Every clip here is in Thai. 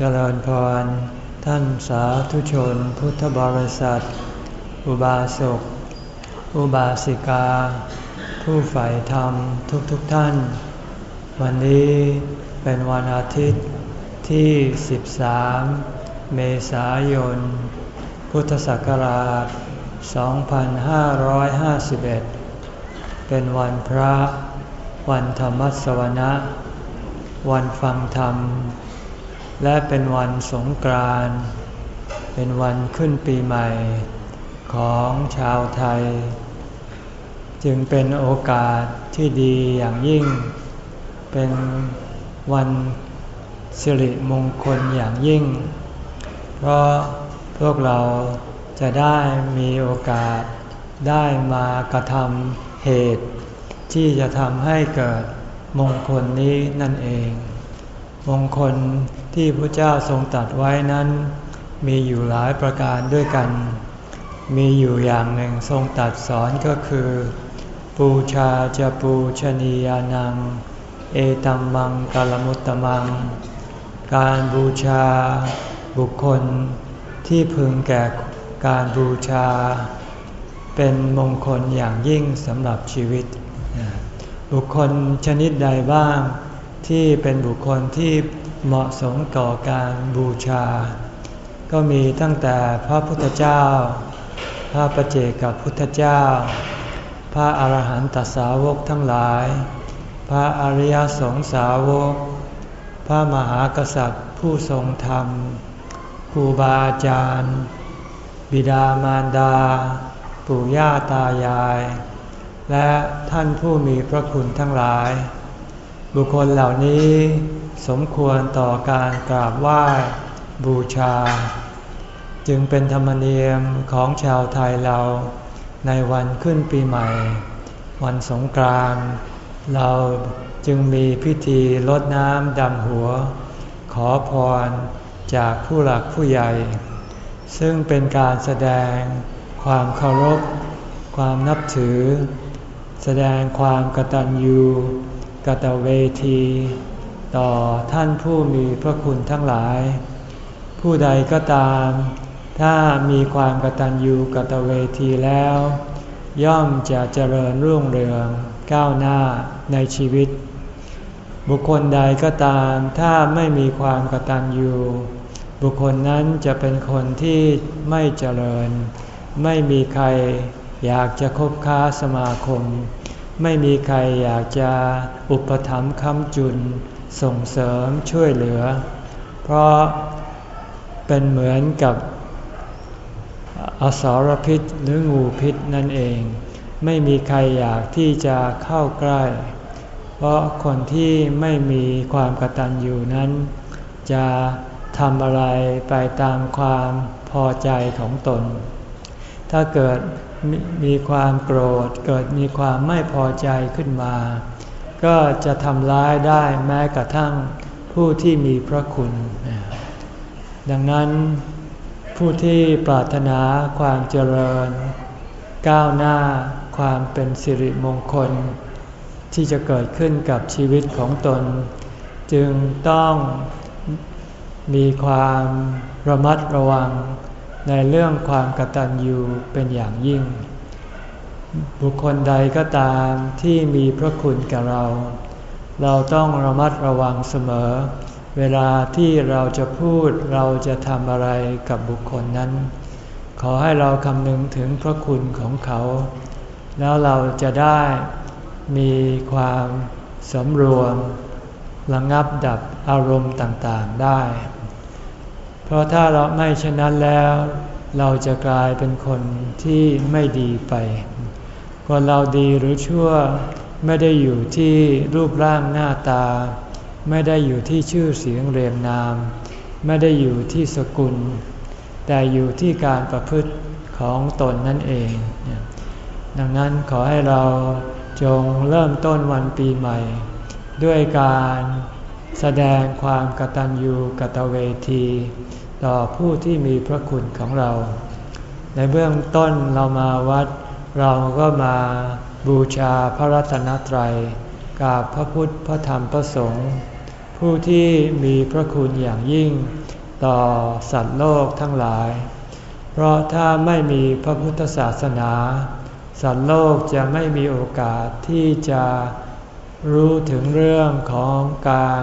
เจริญพร ท่านสาธุชนพุทธบริษัท อุบาสก อุบาสิกา ผู้ใฝ่ธรรมทุกๆทท่าน วันนี้เป็นวันอาทิตย์ที่ 13 เมษายน พุทธศักราช 2551 เป็นวันพระ วันธรรมสวนะ วันฟังธรรม และเป็นวันสงกรานต์เป็นวันขึ้นปีใหม่ของชาวไทย จึงเป็นโอกาสที่ดีอย่างยิ่ง เป็นวันสิริมงคลอย่างยิ่ง เพราะพวกเราจะได้มีโอกาสได้มากระทำเหตุ ที่จะทำให้เกิดมงคลนี้นั่นเอง มงคล ที่พระเจ้าทรงตัดไว้นั้น มีอยู่หลายประการด้วยกัน มีอยู่อย่างหนึ่งทรงตัดสอนก็คือ ปูชาจะปูชนียานัง เอตัมมังกลมุตตมัง การบูชาบุคคลที่พึงแก่การบูชา เป็นมงคลอย่างยิ่งสำหรับชีวิต บุคคลชนิดใดบ้างที่เป็นบุคคลที่ เหมาะสมต่อการบูชา ก็มีตั้งแต่พระพุทธเจ้า พระประเจกับพุทธเจ้า พระอาหารหันตสาวกทั้งหลาย พระอริยสงสาวก พระมหากษัตริย์ผู้ทรงธรรมครูบาอาจารย์ บิดามารดา ปู่ย่าตายาย และท่านผู้มีพระคุณทั้งหลาย บุคคลเหล่านี้ สมควรต่อการกราบไหว้บูชา จึงเป็นธรรมเนียมของชาวไทยเราในวันขึ้นปีใหม่ วันสงกรานต์เราจึงมีพิธีลดน้ำดำหัว ขอพรจากผู้หลักผู้ใหญ่ ซึ่งเป็นการแสดงความเคารพ ความนับถือ แสดงความกตัญญูกตเวที ต่อท่านผู้มีพระคุณทั้งหลาย ผู้ใดก็ตาม ถ้ามีความกตัญญูกตเวทีแล้ว ย่อมจะเจริญรุ่งเรืองก้าวหน้าในชีวิต บุคคลใดก็ตาม ถ้าไม่มีความกตัญญูบุคคลนั้นจะเป็นคนที่ไม่เจริญ ไม่มีใครอยากจะคบค้าสมาคม ไม่มีใครอยากจะอุปถัมภ์ค้ำจุน ส่งเสริมช่วยเหลือ เพราะเป็นเหมือนกับอสารพิษหรืองูพิษนั่นเอง ไม่มีใครอยากที่จะเข้าใกล้ เพราะคนที่ไม่มีความกตัญญูนั้น จะทำอะไรไปตามความพอใจของตน ถ้าเกิดมีความโกรธเกิดมีความไม่พอใจขึ้นมา ก็จะทำร้ายได้แม้กระทั่งผู้ที่มีพระคุณ ดังนั้นผู้ที่ปรารถนาความเจริญ ก้าวหน้าความเป็นสิริมงคล ที่จะเกิดขึ้นกับชีวิตของตน จึงต้องมีความระมัดระวังในเรื่องความกตัญญูเป็นอย่างยิ่ง บุคคลใดก็ตามที่มีพระคุณกับเรา เราต้องระมัดระวังเสมอ เวลาที่เราจะพูดเราจะทำอะไรกับบุคคลนั้น ขอให้เราคำนึงถึงพระคุณของเขา แล้วเราจะได้มีความสำรวมระงับดับอารมณ์ต่างๆได้ เพราะถ้าเราไม่เช่นนั้นแล้ว เราจะกลายเป็นคนที่ไม่ดีไป คนเราดีหรือชั่วไม่ได้อยู่ที่รูปร่างหน้าตา ไม่ได้อยู่ที่ชื่อเสียงเรียงนาม ไม่ได้อยู่ที่สกุล แต่อยู่ที่การประพฤติของตนนั่นเอง ดังนั้นขอให้เราจงเริ่มต้นวันปีใหม่ ด้วยการแสดงความกตัญญูกตเวที ต่อผู้ที่มีพระคุณของเรา ในเบื้องต้นเรามาวัด เราก็มาบูชาพระรัตนตรัยกับพระพุทธพระธรรมพระสงฆ์ผู้ที่มีพระคุณอย่างยิ่ง ต่อสัตว์โลกทั้งหลาย เพราะถ้าไม่มีพระพุทธศาสนา สัตว์โลกจะไม่มีโอกาสที่จะรู้ถึงเรื่องของการ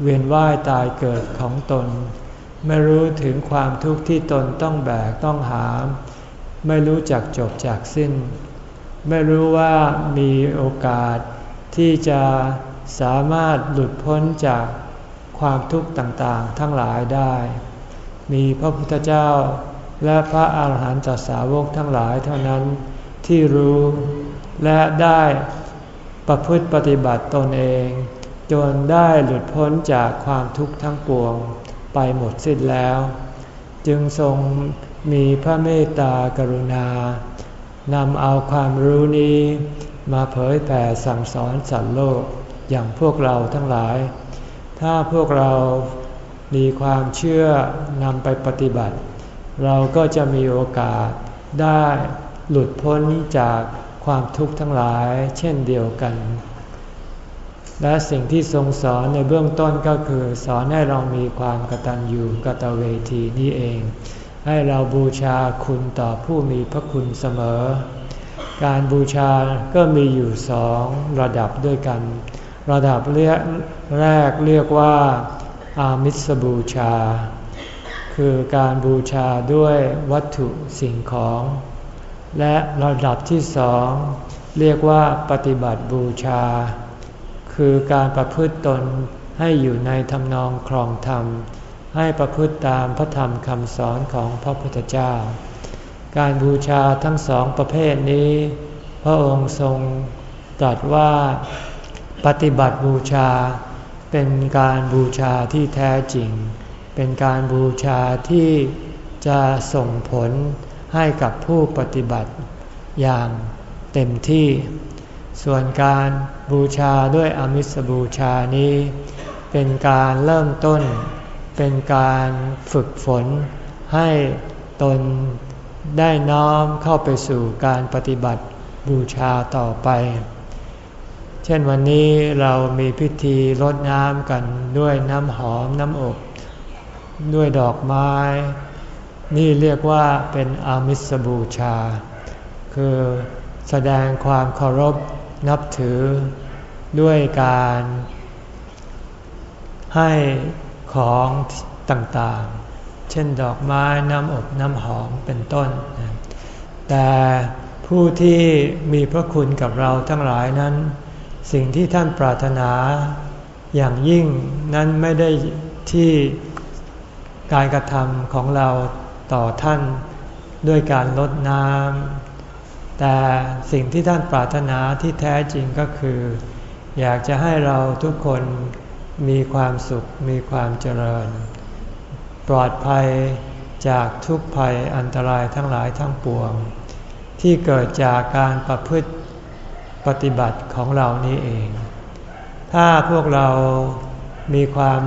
เวียนว่ายตายเกิดของตน ไม่รู้ถึงความทุกข์ที่ตนต้องแบกต้องหาม ไม่รู้จักจบจากสิ้น ไม่รู้ว่ามีโอกาสที่จะสามารถหลุดพ้นจากความทุกข์ต่างๆ ทั้งหลายได้ มีพระพุทธเจ้าและพระอาหารหันตสาวกทั้งหลายเท่านั้นที่รู้และได้ประพฤติปฏิบัติตนเอง จนได้หลุดพ้นจากความทุกข์ทั้งปวงไปหมดสิ้นแล้ว จึงทรงมีพระเมตตากรุณานำเอาความรู้นี้มาเผยแผ่สั่งสอนสัตว์โลกอย่างพวกเราทั้งหลาย ถ้าพวกเรามีความเชื่อนำไปปฏิบัติ เราก็จะมีโอกาสได้หลุดพ้นจากความทุกข์ทั้งหลายเช่นเดียวกัน และสิ่งที่ทรงสอนในเบื้องต้นก็คือ สอนให้เรามีความกตัญญูกตเวทีนี้เอง ให้เราบูชาคุณต่อผู้มีพระคุณเสมอ การบูชาก็มีอยู่สองระดับด้วยกัน ระดับแรกเรียกว่า อามิสบูชา คือการบูชาด้วยวัตถุสิ่งของ และระดับที่สองเรียกว่าปฏิบัติบูชา คือการประพฤติตนให้อยู่ในทำนองครองธรรม ให้ประพฤติตามพระธรรมคำสอนของพระพุทธเจ้า การบูชาทั้งสองประเภทนี้ พระองค์ทรงตรัสว่าปฏิบัติบูชา เป็นการบูชาที่แท้จริง เป็นการบูชาที่จะส่งผลให้กับผู้ปฏิบัติอย่างเต็มที่ ส่วนการบูชาด้วยอมิสบูชานี้ เป็นการเริ่มต้น เป็นการฝึกฝนให้ตนได้น้อมเข้าไปสู่การปฏิบัติบูชาต่อไป เช่นวันนี้เรามีพิธีรดน้ำกันด้วยน้ำหอมน้ำอบ ด้วยดอกไม้ นี่เรียกว่าเป็นอามิสบูชา คือแสดงความเคารพนับถือด้วยการให้ ของต่างๆ เช่นดอกไม้น้ำอบน้ำหอมเป็นต้น แต่ผู้ที่มีพระคุณกับเราทั้งหลายนั้น สิ่งที่ท่านปรารถนาอย่างยิ่งนั้นไม่ได้ที่การกระทำของเราต่อท่านด้วยการลดน้ำแต่สิ่งที่ท่านปรารถนาที่แท้จริงก็คือ อยากจะให้เราทุกคน มีความสุขมีความเจริญ ปลอดภัยจากทุกภัยอันตรายทั้งหลายทั้งปวง ที่เกิดจากการประพฤติปฏิบัติของเรานี้เอง ถ้าพวกเรามีความ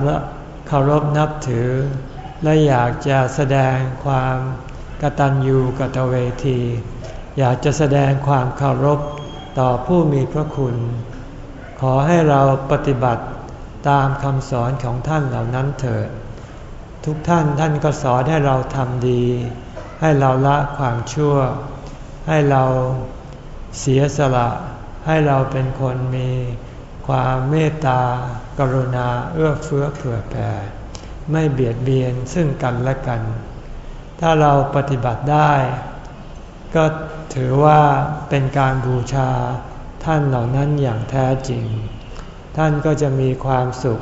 เคารพนับถือ และอยากจะแสดงความกตัญญูกตเวที อยากจะแสดงความเคารพต่อผู้มีพระคุณ ขอให้เราปฏิบัติ ตามคำสอนของท่านเหล่านั้นเถิด ทุกท่านท่านก็สอนให้เราทำดี ให้เราละความชั่ว ให้เราเสียสละ ให้เราเป็นคนมีความเมตตากรุณาเอื้อเฟื้อเผื่อแผ่ ไม่เบียดเบียนซึ่งกันและกัน ถ้าเราปฏิบัติได้ ก็ถือว่าเป็นการบูชาท่านเหล่านั้นอย่างแท้จริง ท่านก็จะมีความสุข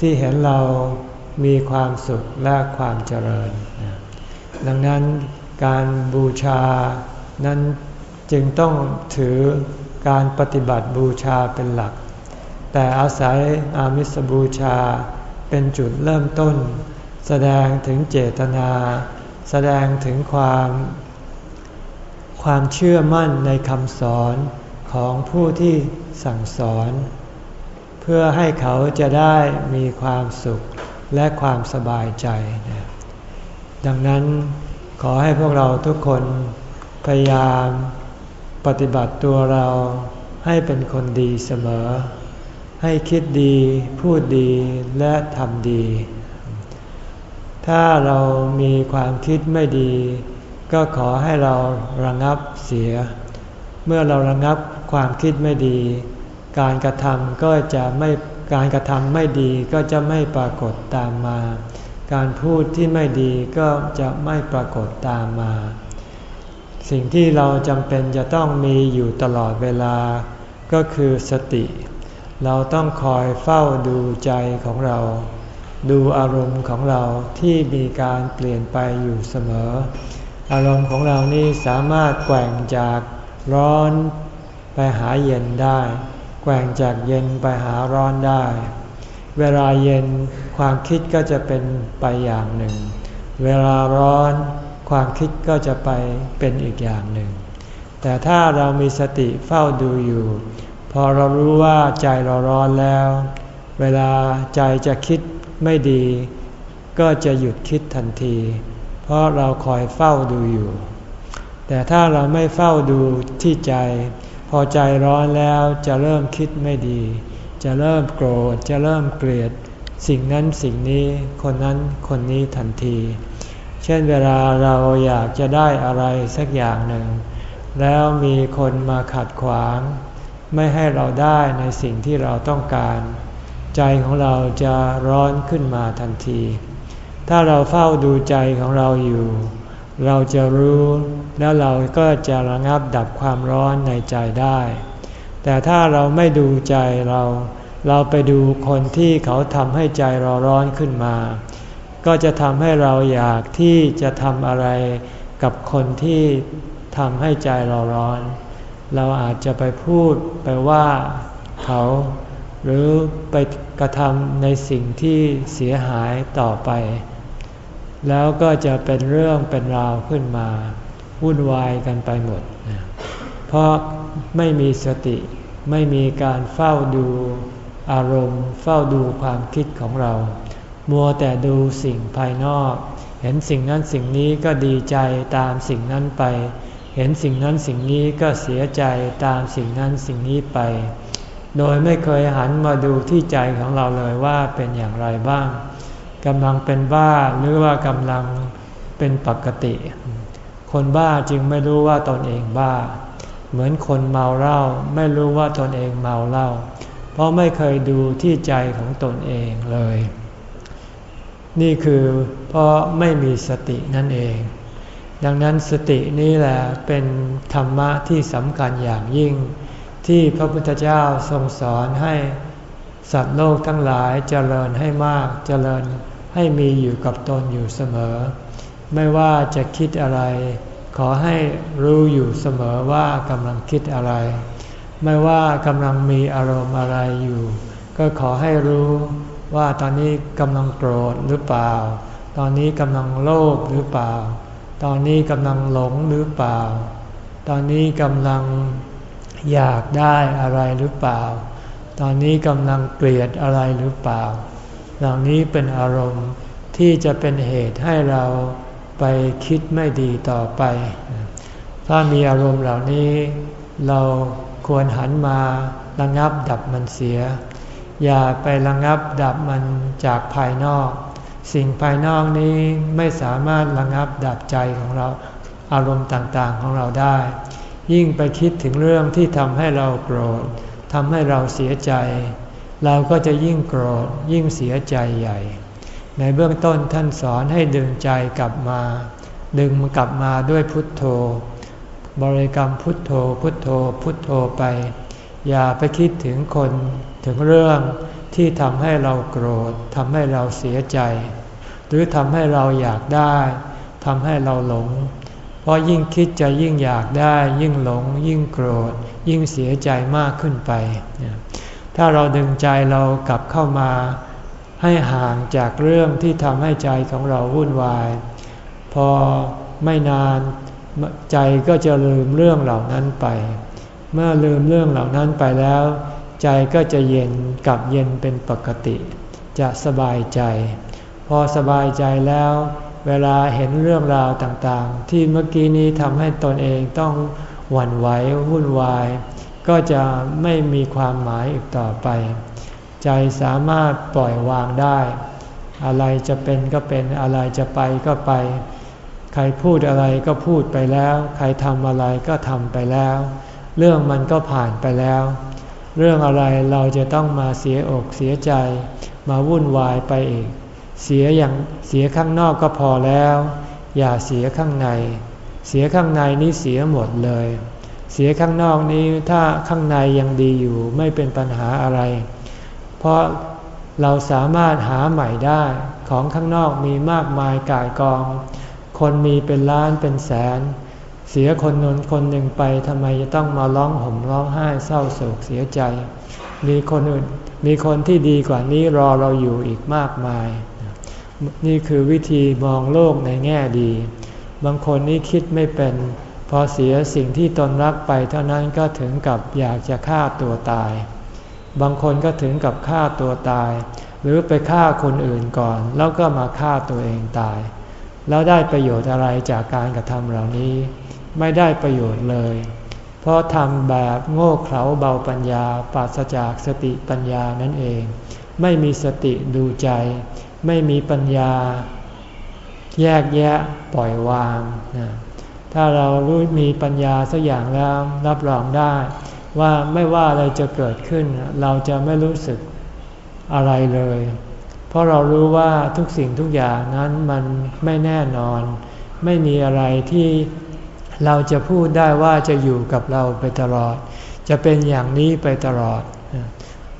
ที่เห็นเรามีความสุขและความเจริญ ดังนั้นการบูชานั้นจึงต้องถือการปฏิบัติบูชาเป็นหลัก แต่อาศัยอามิสบูชาเป็นจุดเริ่มต้น แสดงถึงเจตนา แสดงถึงความ ความเชื่อมั่นในคำสอนของผู้ที่สั่งสอน พื่อให้เขาจะได้มีความสุขและความสบายใจ ดังนั้นขอให้พวกเราทุกคนพยายามปฏิบัติตัวเราให้เป็นคนดีเสมอ ให้คิดดีพูดดีและทำดี ถ้าเรามีความคิดไม่ดี ก็ขอให้เราระงับเสีย เมื่อเราระงับความคิดไม่ดี การกระทำก็จะไม่การกระทำไม่ดีก็จะไม่ปรากฏตามมา การพูดที่ไม่ดีก็จะไม่ปรากฏตามมา สิ่งที่เราจำเป็นจะต้องมีอยู่ตลอดเวลา ก็คือสติ เราต้องคอยเฝ้าดูใจของเรา ดูอารมณ์ของเราที่มีการเปลี่ยนไปอยู่เสมอ อารมณ์ของเรานี่สามารถแกว่งจากร้อนไปหาเย็นได้ แกว่งจากเย็นไปหาร้อนได้ เวลาเย็นความคิดก็จะเป็นไปอย่างหนึ่ง เวลาร้อนความคิดก็จะไปเป็นอีกอย่างหนึ่ง แต่ถ้าเรามีสติเฝ้าดูอยู่ พอเรารู้ว่าใจเราร้อนแล้ว เวลาใจจะคิดไม่ดี ก็จะหยุดคิดทันที เพราะเราคอยเฝ้าดูอยู่ แต่ถ้าเราไม่เฝ้าดูที่ใจ พอใจร้อนแล้วจะเริ่มคิดไม่ดี จะเริ่มโกรธ จะเริ่มเกลียด สิ่งนั้นสิ่งนี้คนนั้นคนนี้ทันที เช่นเวลาเราอยากจะได้อะไรสักอย่างหนึ่ง แล้วมีคนมาขัดขวาง ไม่ให้เราได้ในสิ่งที่เราต้องการ ใจของเราจะร้อนขึ้นมาทันที ถ้าเราเฝ้าดูใจของเราอยู่ เราจะรู้ แล้วเราก็จะระงับดับความร้อนในใจได้ แต่ถ้าเราไม่ดูใจเรา เราไปดูคนที่เขาทำให้ใจเราร้อนขึ้นมา ก็จะทำให้เราอยากที่จะทำอะไรกับคนที่ทำให้ใจเราร้อน เราอาจจะไปพูดไปว่าเขาหรือไปกระทำในสิ่งที่เสียหายต่อไป แล้วก็จะเป็นเรื่องเป็นราวขึ้นมา วุ่นวายกันไปหมด เพราะไม่มีสติ ไม่มีการเฝ้าดูอารมณ์ เฝ้าดูความคิดของเรา มัวแต่ดูสิ่งภายนอก เห็นสิ่งนั้นสิ่งนี้ก็ดีใจตามสิ่งนั้นไป เห็นสิ่งนั้นสิ่งนี้ก็เสียใจตามสิ่งนั้นสิ่งนี้ไป โดยไม่เคยหันมาดูที่ใจของเราเลยว่าเป็นอย่างไรบ้างกำลังเป็นบ้าหรือว่ากำลังเป็นปกติ คนบ้าจึงไม่รู้ว่าตนเองบ้า เหมือนคนเมาเหล้าไม่รู้ว่าตนเองเมาเหล้าเพราะไม่เคยดูที่ใจของตนเองเลย นี่คือเพราะไม่มีสตินั่นเอง ดังนั้นสตินี่แหละเป็นธรรมะที่สำคัญอย่างยิ่ง ที่พระพุทธเจ้าทรงสอนให้สัตว์โลกทั้งหลายเจริญให้มากเจริญให้มีอยู่กับตนอยู่เสมอ ไม่ว่าจะคิดอะไร ขอให้รู้อยู่เสมอว่ากำลังคิดอะไร ไม่ว่ากำลังมีอารมณ์อะไรอยู่ ก็ขอให้รู้ว่าตอนนี้กำลังโกรธหรือเปล่า ตอนนี้กำลังโลภหรือเปล่า ตอนนี้กำลังหลงหรือเปล่า ตอนนี้กำลังอยากได้อะไรหรือเปล่า ตอนนี้กำลังเกลียดอะไรหรือเปล่า เหล่านี้เป็นอารมณ์ที่จะเป็นเหตุให้เรา ไปคิดไม่ดีต่อไป ถ้ามีอารมณ์เหล่านี้ เราควรหันมาระงับดับมันเสีย อย่าไประงับดับมันจากภายนอก สิ่งภายนอกนี้ไม่สามารถระงับดับใจของเราอารมณ์ต่างๆของเราได้ ยิ่งไปคิดถึงเรื่องที่ทำให้เราโกรธทำให้เราเสียใจ เราก็จะยิ่งโกรธยิ่งเสียใจใหญ่ ในเบื้องต้นท่านสอนให้ดึงใจกลับมา ดึงมันกลับมาด้วยพุทโธ บริกรรมพุทโธ พุทโธ พุทโธไป อย่าไปคิดถึงคนถึงเรื่องที่ทำให้เราโกรธทำให้เราเสียใจ หรือทำให้เราอยากได้ทำให้เราหลง เพราะยิ่งคิดจะยิ่งอยากได้ ยิ่งหลง ยิ่งโกรธ ยิ่งเสียใจมากขึ้นไป ถ้าเราดึงใจเรากลับเข้ามา ให้ห่างจากเรื่องที่ทำให้ใจของเราวุ่นวาย พอไม่นานใจก็จะลืมเรื่องเหล่านั้นไป เมื่อลืมเรื่องเหล่านั้นไปแล้ว ใจก็จะเย็นกลับเย็นเป็นปกติ จะสบายใจ พอสบายใจแล้ว เวลาเห็นเรื่องราวต่างๆ ที่เมื่อกี้นี้ทำให้ตนเองต้องหวั่นไหววุ่นวาย ก็จะไม่มีความหมายอีกต่อไป ใจสามารถปล่อยวางได้ อะไรจะเป็นก็เป็นอะไรจะไปก็ไป ใครพูดอะไรก็พูดไปแล้ว ใครทำอะไรก็ทำไปแล้ว เรื่องมันก็ผ่านไปแล้ว เรื่องอะไรเราจะต้องมาเสียอกเสียใจ มาวุ่นวายไปอีก เสียอย่างเสียข้างนอกก็พอแล้ว อย่าเสียข้างใน เสียข้างในนี้เสียหมดเลย เสียข้างนอกนี้ถ้าข้างในยังดีอยู่ไม่เป็นปัญหาอะไร เพราะเราสามารถหาใหม่ได้ ของข้างนอกมีมากมายกายกอง คนมีเป็นล้านเป็นแสน เสียคนนนคนหนึ่งไปทำไมจะต้องมาร้องห่มร้องไห้เศร้าโศกเสียใจ มีคนอื่นมีคนที่ดีกว่านี้รอเราอยู่อีกมากมาย นี่คือวิธีมองโลกในแง่ดี บางคนนี่คิดไม่เป็น พอเสียสิ่งที่ตนรักไปเท่านั้นก็ถึงกับอยากจะฆ่าตัวตาย บางคนก็ถึงกับฆ่าตัวตาย หรือไปฆ่าคนอื่นก่อน แล้วก็มาฆ่าตัวเองตาย แล้วได้ประโยชน์อะไรจากการกระทำเหล่านี้ ไม่ได้ประโยชน์เลย เพราะทำแบบโง่เขลาเบาปัญญาปราศจากสติปัญญานั่นเอง ไม่มีสติดูใจ ไม่มีปัญญา แยกแยะปล่อยวางถ้าเรารู้มีปัญญาสักอย่างแล้วรับรองได้ ว่าไม่ว่าอะไรจะเกิดขึ้น เราจะไม่รู้สึกอะไรเลย เพราะเรารู้ว่าทุกสิ่งทุกอย่างนั้นมันไม่แน่นอน ไม่มีอะไรที่เราจะพูดได้ว่าจะอยู่กับเราไปตลอด จะเป็นอย่างนี้ไปตลอด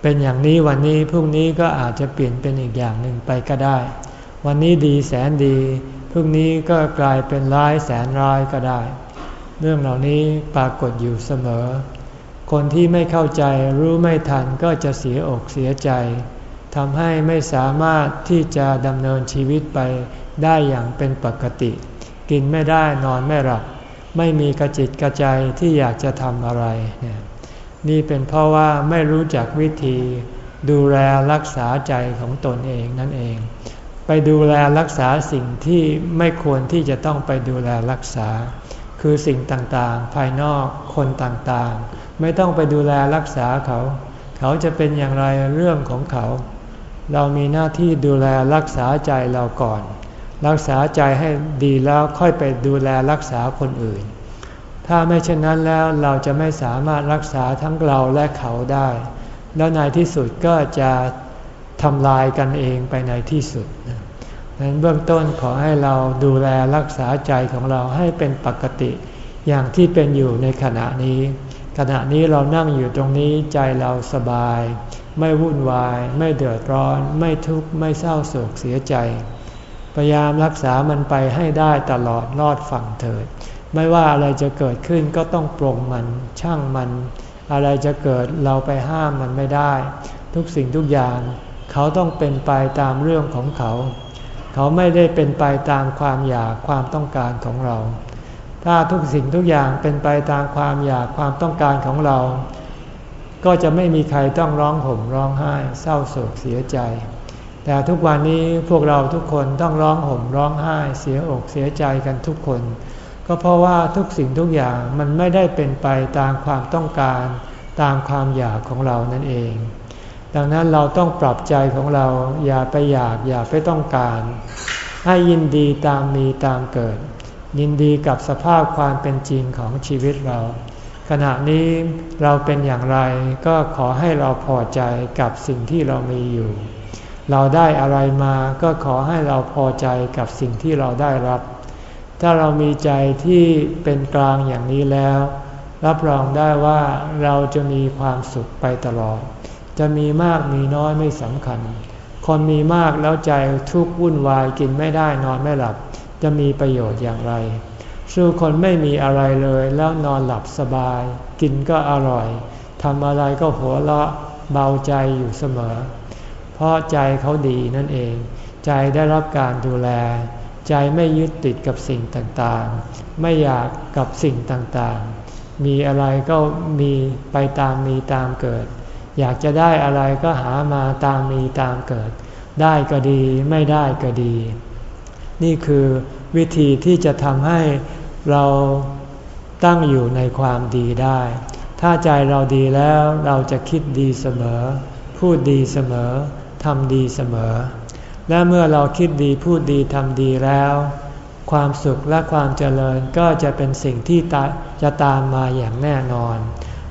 เป็นอย่างนี้วันนี้พรุ่งนี้ก็อาจจะเปลี่ยนเป็นอีกอย่างหนึ่งไปก็ได้ วันนี้ดีแสนดีพรุ่งนี้ก็กลายเป็นร้ายแสนร้ายก็ได้ เรื่องเหล่านี้ปรากฏอยู่เสมอ คนที่ไม่เข้าใจรู้ไม่ทันก็จะเสียอกเสียใจทำให้ไม่สามารถที่จะดำเนินชีวิตไปได้อย่างเป็นปกติ กินไม่ได้นอนไม่หลับ ไม่มีกระจิตกระใจที่อยากจะทำอะไร นี่เป็นเพราะว่าไม่รู้จักวิธี ดูแลรักษาใจของตนเองนั่นเอง ไปดูแลรักษาสิ่งที่ไม่ควรที่จะต้องไปดูแลรักษา คือสิ่งต่างๆ ภายนอกคนต่างๆ ไม่ต้องไปดูแลรักษาเขา เขาจะเป็นอย่างไรเรื่องของเขา เรามีหน้าที่ดูแลรักษาใจเราก่อน รักษาใจให้ดีแล้วค่อยไปดูแลรักษาคนอื่น ถ้าไม่เช่นนั้นแล้วเราจะไม่สามารถรักษาทั้งเราและเขาได้ แล้วในที่สุดก็จะทำลายกันเองไปในที่สุดดังนั้นเบื้องต้นขอให้เราดูแลรักษาใจของเราให้เป็นปกติ อย่างที่เป็นอยู่ในขณะนี้ ขณะนี้เรานั่งอยู่ตรงนี้ใจเราสบาย ไม่วุ่นวาย ไม่เดือดร้อน ไม่ทุกข์ไม่เศร้าโศกเสียใจ พยายามรักษามันไปให้ได้ตลอดรอดฝั่งเถิด ไม่ว่าอะไรจะเกิดขึ้นก็ต้องปรงมัน ช่างมัน อะไรจะเกิดเราไปห้ามมันไม่ได้ ทุกสิ่งทุกอย่าง เขาต้องเป็นไปตามเรื่องของเขา เขาไม่ได้เป็นไปตามความอยากความต้องการของเรา ถ้าทุกสิ่งทุกอย่างเป็นไปตามความอยากความต้องการของเรา ก็จะไม่มีใครต้องร้องห่มร้องไห้เศร้าโศกเสียใจ แต่ทุกวันนี้พวกเราทุกคนต้องร้องห่มร้องไห้เสียอกเสียใจกันทุกคน ก็เพราะว่าทุกสิ่งทุกอย่างมันไม่ได้เป็นไปตามความต้องการ ตามความอยากของเรานั่นเองดังนั้นเราต้องปรับใจของเราอย่าไปอยากอย่าไปต้องการ ให้ยินดีตามมีตามเกิด ยินดีกับสภาพความเป็นจริงของชีวิตเรา ขณะนี้เราเป็นอย่างไรก็ขอให้เราพอใจกับสิ่งที่เรามีอยู่ เราได้อะไรมาก็ขอให้เราพอใจกับสิ่งที่เราได้รับ ถ้าเรามีใจที่เป็นกลางอย่างนี้แล้ว รับรองได้ว่าเราจะมีความสุขไปตลอด จะมีมากมีน้อยไม่สำคัญ คนมีมากแล้วใจทุกข์วุ่นวายกินไม่ได้นอนไม่หลับ จะมีประโยชน์อย่างไร สู้คนไม่มีอะไรเลยแล้วนอนหลับสบาย กินก็อร่อยทำอะไรก็หัวเราะเบาใจอยู่เสมอ เพราะใจเขาดีนั่นเอง ใจได้รับการดูแล ใจไม่ยึดติดกับสิ่งต่างๆ ไม่อยากกับสิ่งต่างๆ มีอะไรก็มีไปตามมีตามเกิด อยากจะได้อะไรก็หามาตามมีตามเกิด ได้ก็ดีไม่ได้ก็ดี นี่คือวิธีที่จะทำให้เราตั้งอยู่ในความดีได้ ถ้าใจเราดีแล้วเราจะคิดดีเสมอ พูดดีเสมอทำดีเสมอ และเมื่อเราคิดดีพูดดีทำดีแล้ว ความสุขและความเจริญก็จะเป็นสิ่งที่จะตามมาอย่างแน่นอน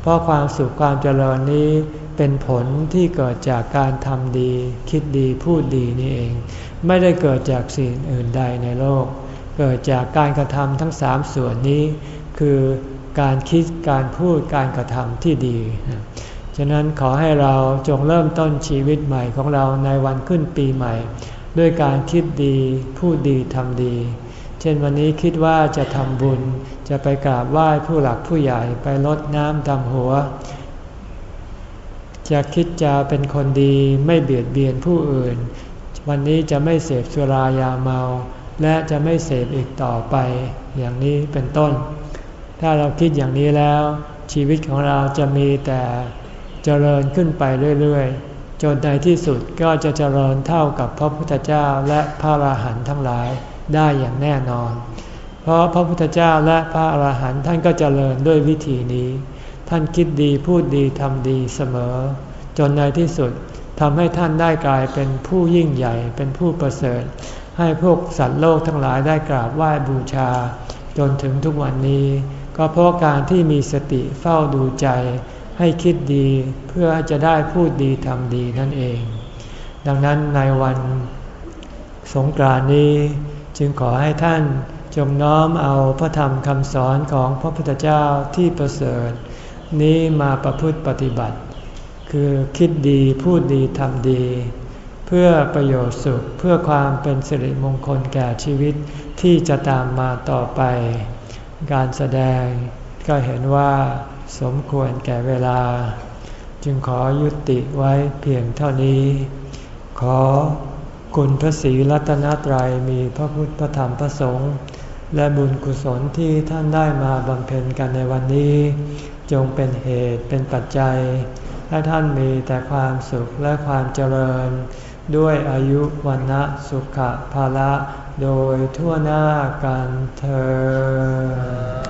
เพราะความสุขความเจริญนี้เป็นผลที่เกิดจากการทำดี คิดดีพูดดีนี่เอง ไม่ได้เกิดจากสิ่งอื่นใดในโลก เกิดจากการกระทำทั้งสามส่วนนี้ คือการคิดการพูดการกระทำที่ดี ฉะนั้นขอให้เราจงเริ่มต้นชีวิตใหม่ของเราในวันขึ้นปีใหม่ ด้วยการคิดดีพูดดีทำดี เช่นวันนี้คิดว่าจะทำบุญ จะไปกราบไหว้ผู้หลักผู้ใหญ่ไปลดน้ำดำหัวจะคิดจะเป็นคนดีไม่เบียดเบียนผู้อื่น วันนี้จะไม่เสพสุรายาเมา และจะไม่เสพอีกต่อไป อย่างนี้เป็นต้น ถ้าเราคิดอย่างนี้แล้ว ชีวิตของเราจะมีแต่เจริญขึ้นไปเรื่อยๆ จนในที่สุดก็จะเจริญเท่ากับพระพุทธเจ้าและพระอรหันต์ทั้งหลายได้อย่างแน่นอน เพราะพระพุทธเจ้าและพระอรหันต์ท่านก็เจริญด้วยวิธีนี้ ท่านคิดดีพูดดีทำดีเสมอ จนในที่สุด ทำให้ท่านได้กลายเป็นผู้ยิ่งใหญ่เป็นผู้ประเสริฐ ให้พวกสัตว์โลกทั้งหลายได้กราบไหว้บูชา จนถึงทุกวันนี้ ก็เพราะการที่มีสติเฝ้าดูใจ ให้คิดดีเพื่อจะได้พูดดีทำดีนั่นเอง ดังนั้นในวันสงกรานนี้จึงขอให้ท่านจงน้อมเอาพระธรรมคำสอนของพระพุทธเจ้าที่ประเสริฐ นี้มาประพฤติปฏิบัติ คือคิดดีพูดดีทำดี เพื่อประโยชน์สุขเพื่อความเป็นสิริมงคลแก่ชีวิตที่จะตามมาต่อไป การแสดงก็เห็นว่าสมควรแก่เวลา จึงขอยุติไว้เพียงเท่านี้ ขอคุณพระศรีรัตนตรัยมีพระพุทธพระธรรมพระสงฆ์และบุญกุศลที่ท่านได้มาบำเพ็ญกันในวันนี้ จงเป็นเหตุเป็นปัจจัย ให้ท่านมีแต่ความสุขและความเจริญ ด้วยอายุวันนะสุขภาละ โดยทั่วหน้ากันเธอ